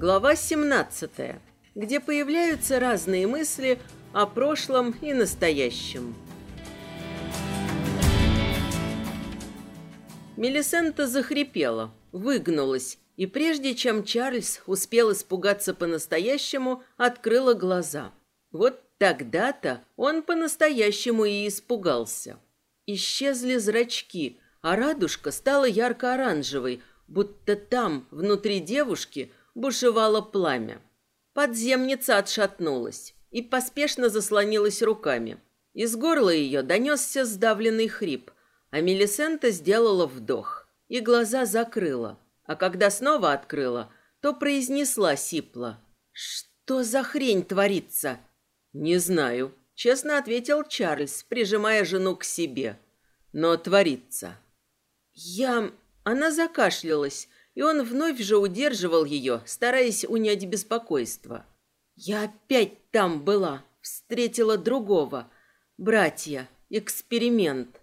Глава 17, где появляются разные мысли о прошлом и настоящем. Мелисента захрипела, выгнулась, и прежде чем Чарльз успел испугаться по-настоящему, открыла глаза. Вот тогда-то он по-настоящему и испугался. Исчезли зрачки, а радужка стала ярко-оранжевой, будто там, внутри девушки, бушевало пламя. Подземница отшатнулась и поспешно заслонилась руками. Из горла ее донесся сдавленный хрип, а Мелисента сделала вдох и глаза закрыла, а когда снова открыла, то произнесла сипло. «Что за хрень творится?» «Не знаю», — честно ответил Чарльз, прижимая жену к себе. «Но творится». «Я...» Она закашлялась, и он вновь же удерживал ее, стараясь унять беспокойство. «Я опять там была, встретила другого. Братья, эксперимент».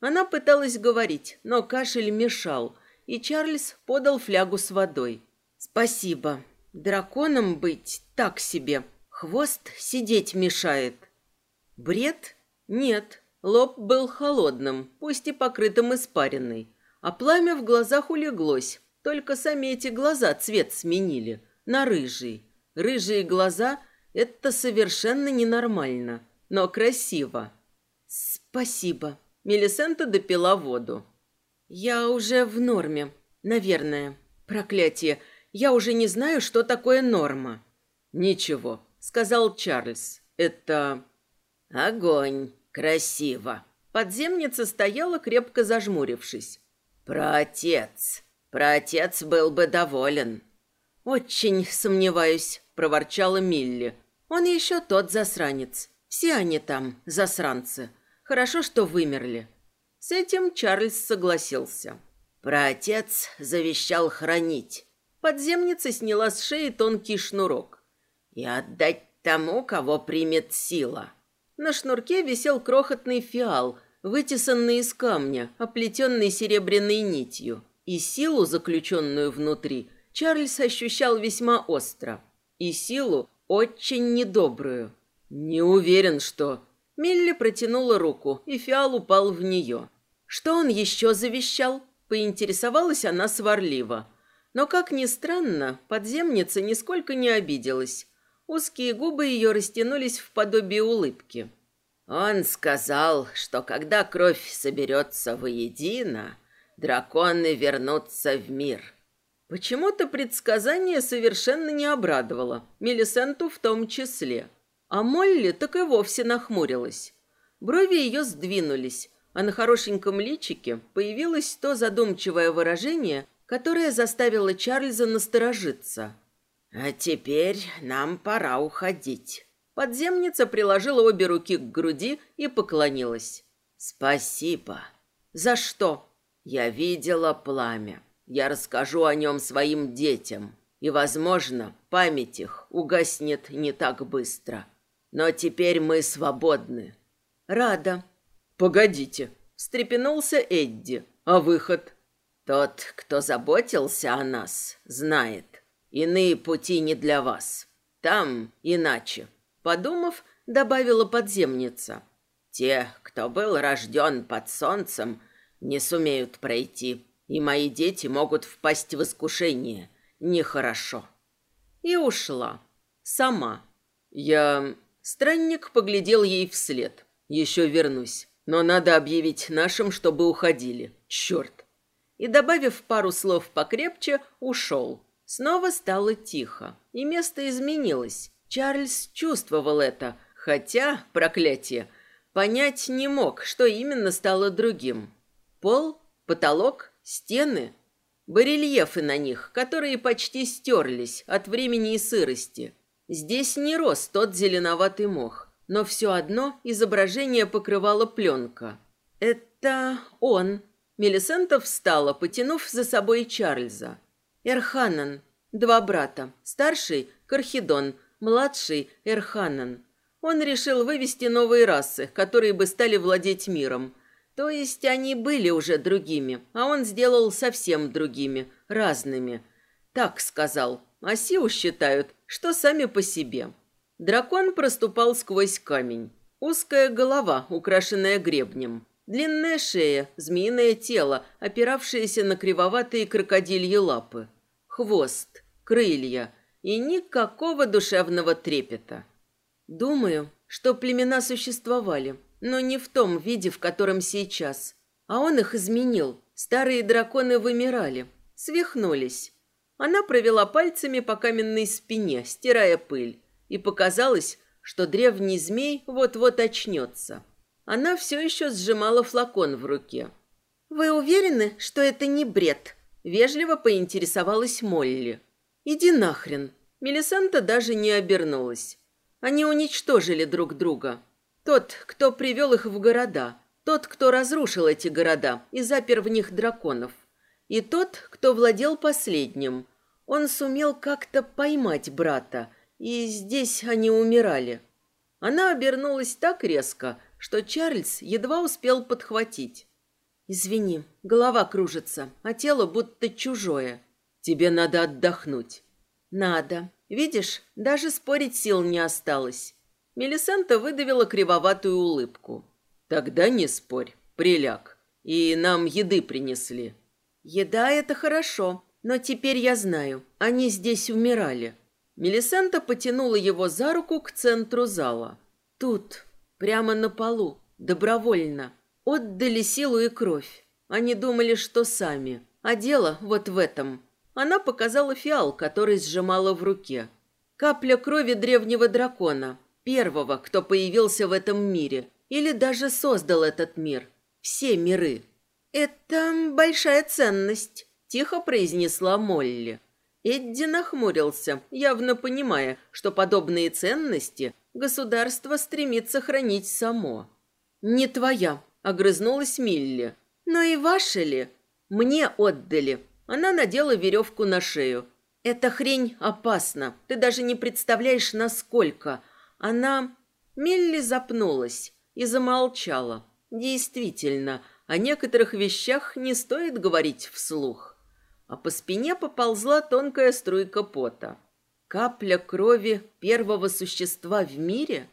Она пыталась говорить, но кашель мешал, и Чарльз подал флягу с водой. «Спасибо. Драконом быть так себе. Хвост сидеть мешает». «Бред? Нет». Лоб был холодным, пусть и покрытым испариной, а пламя в глазах улеглось, только сами эти глаза цвет сменили на рыжий. Рыжие глаза – это совершенно ненормально, но красиво. Спасибо. Мелисента допила воду. Я уже в норме, наверное. Проклятие, я уже не знаю, что такое норма. Ничего, сказал Чарльз. Это огонь, красиво. Подземница стояла, крепко зажмурившись. Про отец. Про отец был бы доволен. Очень сомневаюсь, проворчала Милли. Он еще тот засранец. Все они там, засранцы. Хорошо, что вымерли. С этим Чарльз согласился. Про отец завещал хранить. Подземница сняла с шеи тонкий шнурок. И отдать тому, кого примет сила. На шнурке висел крохотный фиал, вытесанный из камня, оплетенный серебряной нитью и силу, заключенную внутри, Чарльз ощущал весьма остро. И силу очень недобрую. Не уверен, что... Милли протянула руку, и фиал упал в нее. Что он еще завещал? Поинтересовалась она сварливо. Но, как ни странно, подземница нисколько не обиделась. Узкие губы ее растянулись в подобие улыбки. Он сказал, что когда кровь соберется воедино, Драконы вернутся в мир. Почему-то предсказание совершенно не обрадовало, Мелисенту в том числе. А Молли так и вовсе нахмурилась. Брови ее сдвинулись, а на хорошеньком личике появилось то задумчивое выражение, которое заставило Чарльза насторожиться. «А теперь нам пора уходить». Подземница приложила обе руки к груди и поклонилась. «Спасибо». «За что?» Я видела пламя. Я расскажу о нем своим детям. И, возможно, память их угаснет не так быстро. Но теперь мы свободны. Рада. Погодите. Встрепенулся Эдди. А выход? Тот, кто заботился о нас, знает. Иные пути не для вас. Там иначе. Подумав, добавила подземница. Те, кто был рожден под солнцем, не сумеют пройти, и мои дети могут впасть в искушение. Нехорошо. И ушла. Сама. Я... Странник поглядел ей вслед. Еще вернусь. Но надо объявить нашим, чтобы уходили. Черт. И, добавив пару слов покрепче, ушел. Снова стало тихо, и место изменилось. Чарльз чувствовал это, хотя, проклятие, понять не мог, что именно стало другим. Пол, потолок, стены, барельефы на них, которые почти стерлись от времени и сырости. Здесь не рос тот зеленоватый мох, но все одно изображение покрывала пленка. Это он. Мелисента встала, потянув за собой Чарльза. Эрханан, два брата. Старший – Кархидон, младший – Эрханан. Он решил вывести новые расы, которые бы стали владеть миром – то есть они были уже другими, а он сделал совсем другими, разными. Так сказал, а Сиу считают, что сами по себе. Дракон проступал сквозь камень. Узкая голова, украшенная гребнем. Длинная шея, змеиное тело, опиравшееся на кривоватые крокодильи лапы. Хвост, крылья и никакого душевного трепета. Думаю, что племена существовали, но не в том виде, в котором сейчас. А он их изменил. Старые драконы вымирали, свихнулись. Она провела пальцами по каменной спине, стирая пыль, и показалось, что древний змей вот-вот очнется. Она все еще сжимала флакон в руке. «Вы уверены, что это не бред?» Вежливо поинтересовалась Молли. «Иди нахрен!» Мелисанта даже не обернулась. Они уничтожили друг друга. Тот, кто привел их в города, тот, кто разрушил эти города и запер в них драконов, и тот, кто владел последним. Он сумел как-то поймать брата, и здесь они умирали. Она обернулась так резко, что Чарльз едва успел подхватить. «Извини, голова кружится, а тело будто чужое. Тебе надо отдохнуть». «Надо. Видишь, даже спорить сил не осталось». Мелисента выдавила кривоватую улыбку. «Тогда не спорь, приляг. И нам еды принесли». «Еда — это хорошо, но теперь я знаю, они здесь умирали». Мелисента потянула его за руку к центру зала. «Тут, прямо на полу, добровольно, отдали силу и кровь. Они думали, что сами, а дело вот в этом». Она показала фиал, который сжимала в руке. Капля крови древнего дракона, первого, кто появился в этом мире, или даже создал этот мир. Все миры. «Это большая ценность», – тихо произнесла Молли. Эдди нахмурился, явно понимая, что подобные ценности государство стремится хранить само. «Не твоя», – огрызнулась Милли. «Но и ваша ли? Мне отдали, она надела веревку на шею. «Эта хрень опасна. Ты даже не представляешь, насколько. Она...» Милли запнулась и замолчала. Действительно, о некоторых вещах не стоит говорить вслух. А по спине поползла тонкая струйка пота. Капля крови первого существа в мире?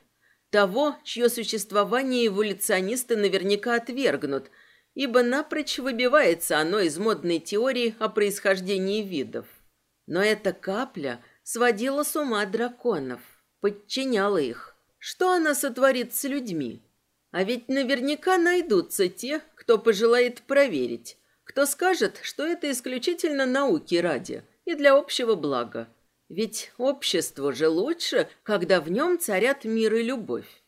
Того, чье существование эволюционисты наверняка отвергнут – ибо напрочь выбивается оно из модной теории о происхождении видов. Но эта капля сводила с ума драконов, подчиняла их. Что она сотворит с людьми? А ведь наверняка найдутся те, кто пожелает проверить, кто скажет, что это исключительно науки ради и для общего блага. Ведь обществу же лучше, когда в нем царят мир и любовь.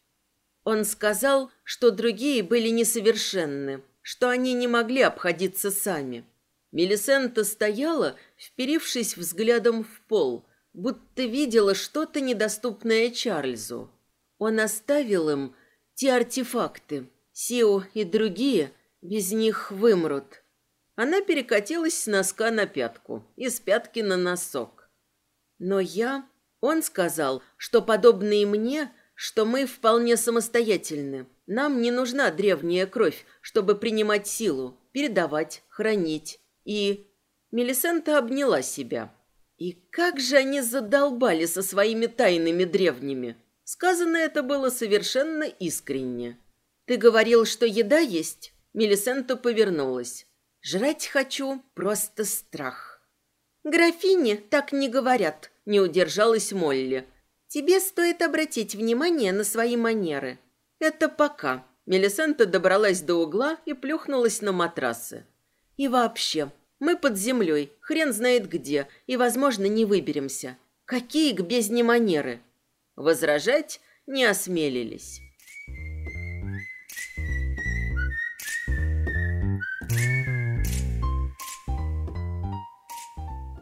Он сказал, что другие были несовершенны, что они не могли обходиться сами. Мелисента стояла, вперившись взглядом в пол, будто видела что-то недоступное Чарльзу. Он оставил им те артефакты. Сио и другие без них вымрут. Она перекатилась с носка на пятку и с пятки на носок. Но я... Он сказал, что подобные мне, что мы вполне самостоятельны. Нам не нужна древняя кровь, чтобы принимать силу, передавать, хранить. И... Мелисента обняла себя. И как же они задолбали со своими тайными древними. Сказано это было совершенно искренне. «Ты говорил, что еда есть?» Мелисента повернулась. «Жрать хочу, просто страх». «Графине так не говорят», — не удержалась Молли. «Тебе стоит обратить внимание на свои манеры. Это пока. Мелисента добралась до угла и плюхнулась на матрасы. И вообще, мы под землей, хрен знает где, и, возможно, не выберемся. Какие к бездне манеры? Возражать не осмелились.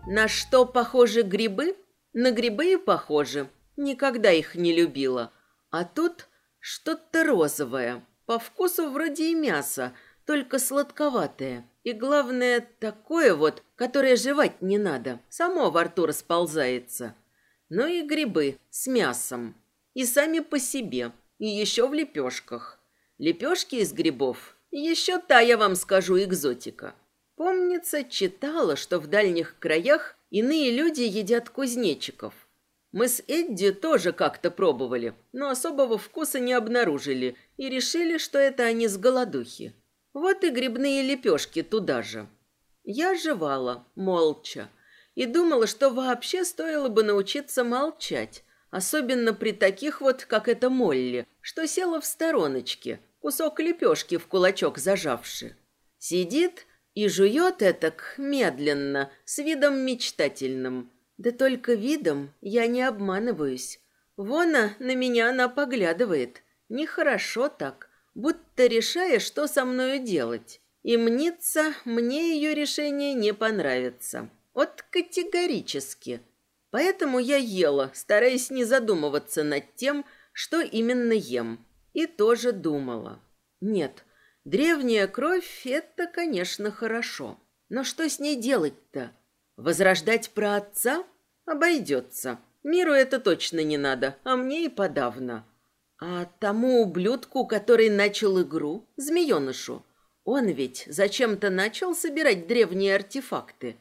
На что похожи грибы? На грибы и похожи. Никогда их не любила. А тут что-то розовое, по вкусу вроде и мясо, только сладковатое. И главное, такое вот, которое жевать не надо, само во рту расползается. Ну и грибы с мясом. И сами по себе, и еще в лепешках. Лепешки из грибов, еще та, я вам скажу, экзотика. Помнится, читала, что в дальних краях Иные люди едят кузнечиков. Мы с Эдди тоже как-то пробовали, но особого вкуса не обнаружили и решили, что это они с голодухи. Вот и грибные лепешки туда же. Я жевала, молча, и думала, что вообще стоило бы научиться молчать, особенно при таких вот, как эта Молли, что села в стороночке, кусок лепешки в кулачок зажавши. Сидит и жует этак медленно, с видом мечтательным, да только видом я не обманываюсь. Вона на меня она поглядывает. Нехорошо так, будто решая, что со мною делать. И мнится, мне ее решение не понравится. Вот категорически. Поэтому я ела, стараясь не задумываться над тем, что именно ем. И тоже думала. Нет, древняя кровь – это, конечно, хорошо. Но что с ней делать-то? Возрождать про отца? Обойдется. Миру это точно не надо, а мне и подавно. А тому ублюдку, который начал игру, змеенышу, он ведь зачем-то начал собирать древние артефакты.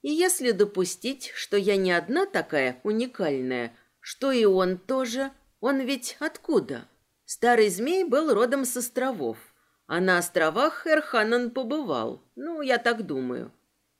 И если допустить, что я не одна такая уникальная, что и он тоже, он ведь откуда? Старый змей был родом с островов, а на островах Эрханан побывал, ну, я так думаю.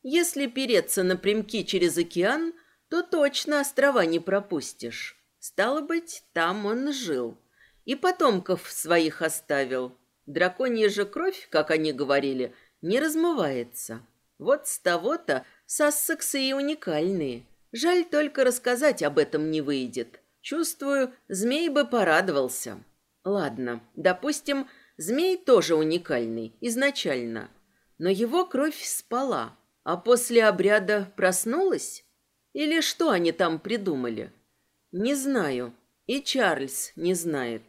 Если переться напрямки через океан, то точно острова не пропустишь. Стало быть, там он жил. И потомков своих оставил. Драконья же кровь, как они говорили, не размывается. Вот с того-то сассексы и уникальные. Жаль только рассказать об этом не выйдет. Чувствую, змей бы порадовался. Ладно, допустим, змей тоже уникальный изначально. Но его кровь спала, а после обряда проснулась? Или что они там придумали? Не знаю. И Чарльз не знает.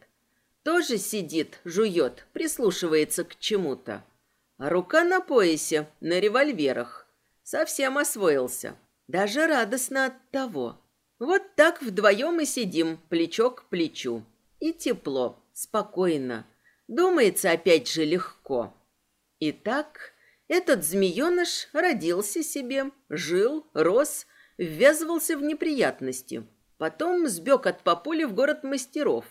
Тоже сидит, жует, прислушивается к чему-то. А рука на поясе, на револьверах. Совсем освоился. Даже радостно от того. Вот так вдвоем и сидим, плечо к плечу. И тепло, спокойно. Думается опять же легко. Итак, этот змееныш родился себе, жил, рос, ввязывался в неприятности. Потом сбег от папули в город мастеров.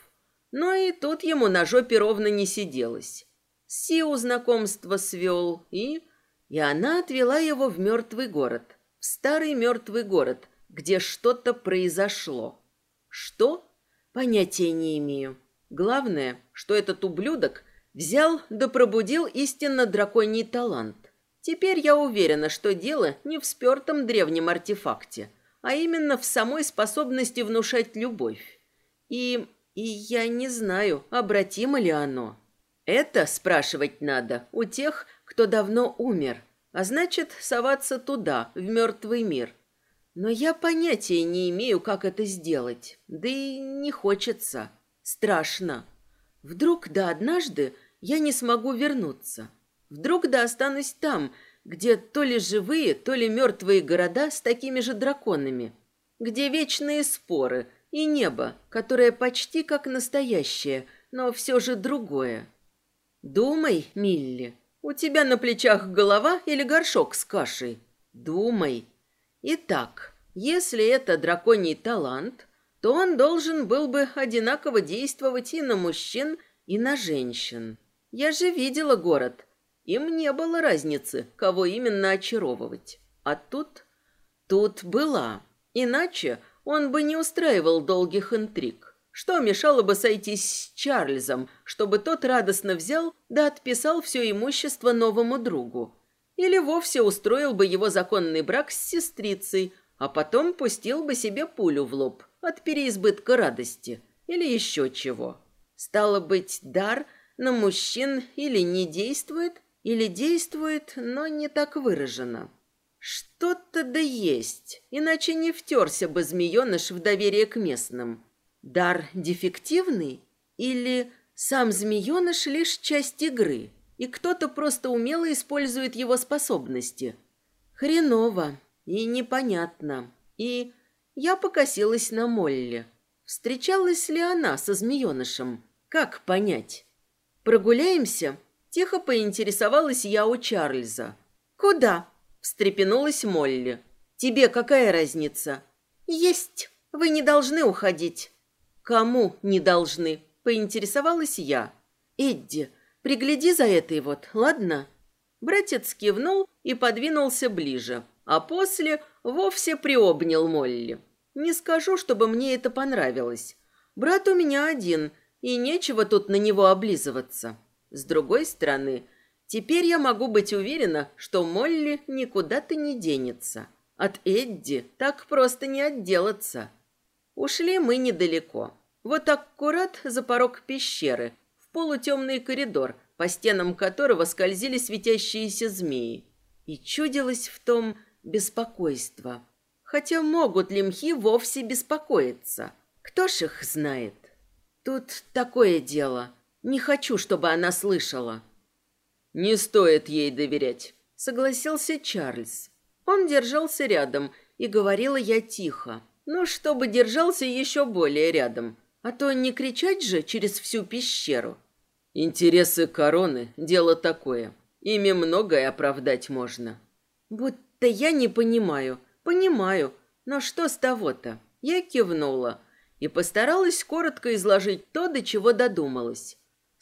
Но и тут ему на жопе ровно не сиделось. Сиу знакомство свел, и... И она отвела его в мертвый город. В старый мертвый город, где что-то произошло. Что? Понятия не имею. Главное, что этот ублюдок взял да пробудил истинно драконий талант. Теперь я уверена, что дело не в спертом древнем артефакте, а именно в самой способности внушать любовь. И... и я не знаю, обратимо ли оно. Это спрашивать надо у тех, кто давно умер, а значит, соваться туда, в мертвый мир. Но я понятия не имею, как это сделать, да и не хочется. Страшно. Вдруг да однажды я не смогу вернуться. Вдруг да останусь там, где то ли живые, то ли мертвые города с такими же драконами, где вечные споры и небо, которое почти как настоящее, но все же другое. Думай, Милли, у тебя на плечах голова или горшок с кашей? Думай. Итак, если это драконий талант, то он должен был бы одинаково действовать и на мужчин, и на женщин. Я же видела город, им не было разницы, кого именно очаровывать. А тут... Тут была. Иначе он бы не устраивал долгих интриг. Что мешало бы сойтись с Чарльзом, чтобы тот радостно взял да отписал все имущество новому другу? Или вовсе устроил бы его законный брак с сестрицей, а потом пустил бы себе пулю в лоб от переизбытка радости или еще чего. Стало быть, дар на мужчин или не действует, или действует, но не так выражено. Что-то да есть, иначе не втерся бы змееныш в доверие к местным. Дар дефективный или сам змееныш лишь часть игры, и кто-то просто умело использует его способности? Хреново и непонятно. И я покосилась на Молли. Встречалась ли она со змеенышем? Как понять? Прогуляемся? Тихо поинтересовалась я у Чарльза. «Куда?» – встрепенулась Молли. Тебе какая разница? Есть. Вы не должны уходить. Кому не должны? Поинтересовалась я. Эдди, пригляди за этой вот, ладно? Братец кивнул и подвинулся ближе, а после вовсе приобнял Молли. Не скажу, чтобы мне это понравилось. Брат у меня один, и нечего тут на него облизываться. С другой стороны, теперь я могу быть уверена, что Молли никуда-то не денется. От Эдди так просто не отделаться. Ушли мы недалеко. Вот аккурат за порог пещеры, в полутемный коридор, по стенам которого скользили светящиеся змеи. И чудилось в том беспокойство. Хотя могут ли мхи вовсе беспокоиться? Кто ж их знает? Тут такое дело. Не хочу, чтобы она слышала. Не стоит ей доверять, согласился Чарльз. Он держался рядом, и говорила я тихо. Ну, чтобы держался еще более рядом, а то не кричать же через всю пещеру. Интересы короны – дело такое. Ими многое оправдать можно. Будто я не понимаю. Понимаю. Но что с того-то? Я кивнула и постаралась коротко изложить то, до чего додумалась.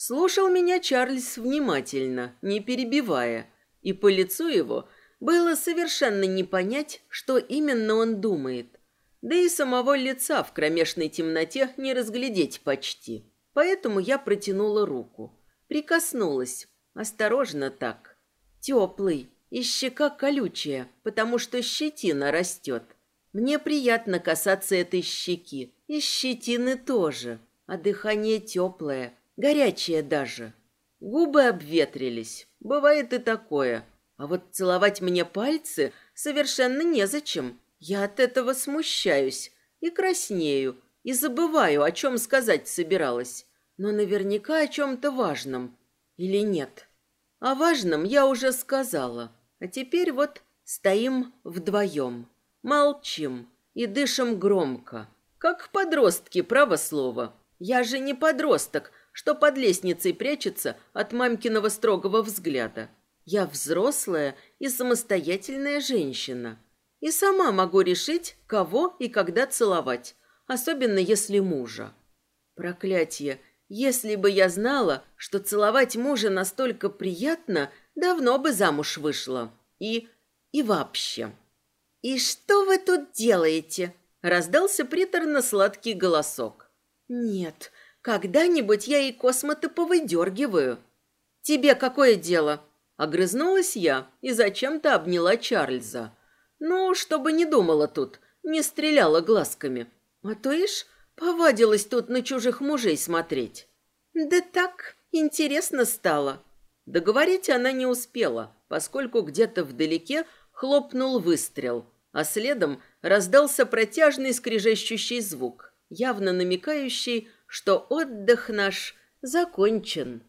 Слушал меня Чарльз внимательно, не перебивая, и по лицу его было совершенно не понять, что именно он думает. Да и самого лица в кромешной темноте не разглядеть почти. Поэтому я протянула руку. Прикоснулась. Осторожно так. Теплый. И щека колючая, потому что щетина растет. Мне приятно касаться этой щеки. И щетины тоже. А дыхание теплое. Горячее даже. Губы обветрились. Бывает и такое. А вот целовать мне пальцы совершенно незачем. Я от этого смущаюсь и краснею, и забываю, о чем сказать собиралась. Но наверняка о чем-то важном. Или нет? О важном я уже сказала. А теперь вот стоим вдвоем. Молчим и дышим громко. Как подростки, право слово. Я же не подросток, что под лестницей прячется от мамкиного строгого взгляда. Я взрослая и самостоятельная женщина и сама могу решить, кого и когда целовать, особенно если мужа. Проклятие! Если бы я знала, что целовать мужа настолько приятно, давно бы замуж вышла. И... и вообще. «И что вы тут делаете?» Раздался приторно-сладкий голосок. «Нет, когда-нибудь я и космоты повыдергиваю». «Тебе какое дело?» Огрызнулась я и зачем-то обняла Чарльза. Ну, чтобы не думала тут, не стреляла глазками. А то ишь, повадилась тут на чужих мужей смотреть. Да так, интересно стало. Договорить она не успела, поскольку где-то вдалеке хлопнул выстрел, а следом раздался протяжный скрежещущий звук, явно намекающий, что отдых наш закончен.